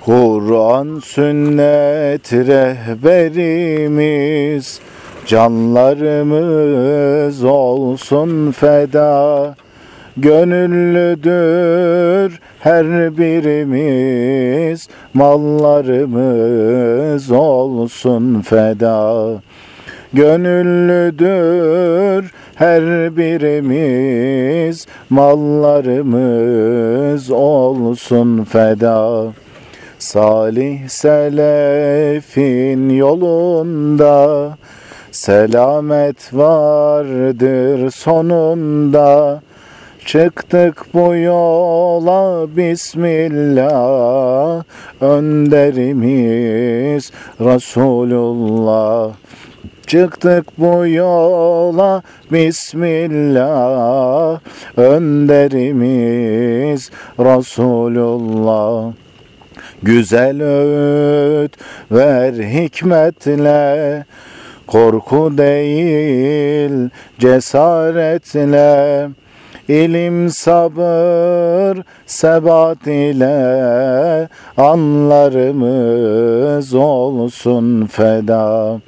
Kur'an sünnet rehberimiz Canlarımız olsun feda. Gönüllüdür her birimiz Mallarımız olsun feda. Gönüllüdür her birimiz Mallarımız olsun feda Salih selefin yolunda Selamet vardır sonunda. Çıktık bu yola Bismillah Önderimiz Resulullah. Çıktık bu yola Bismillah Önderimiz Resulullah Güzel öğüt ver hikmetle Korku değil cesaretle. İlim sabır sebat ile Anlarımız olsun feda.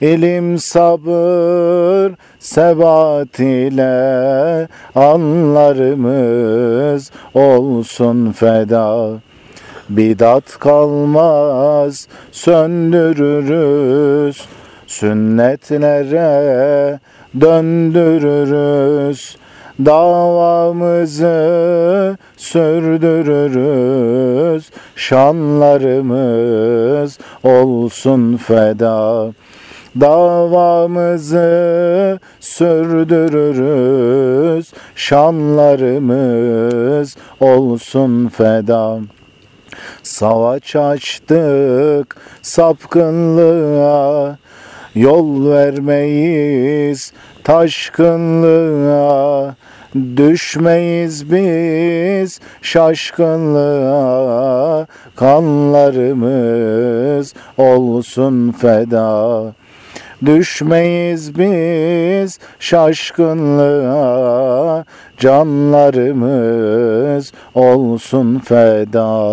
İlim sabır sebat ile Anlarımız olsun feda Bidat kalmaz söndürürüz. Sünnetlere döndürürüz. Davamızı sürdürürüz. Şanlarımız olsun feda. Davamızı sürdürürüz. Şanlarımız olsun feda Savaş açtık sapkınlığa Yol vermeyiz taşkınlığa. Düşmeyiz biz şaşkınlığa Kanlarımız olsun feda Düşmeyiz biz şaşkınlığa Canlarımız olsun feda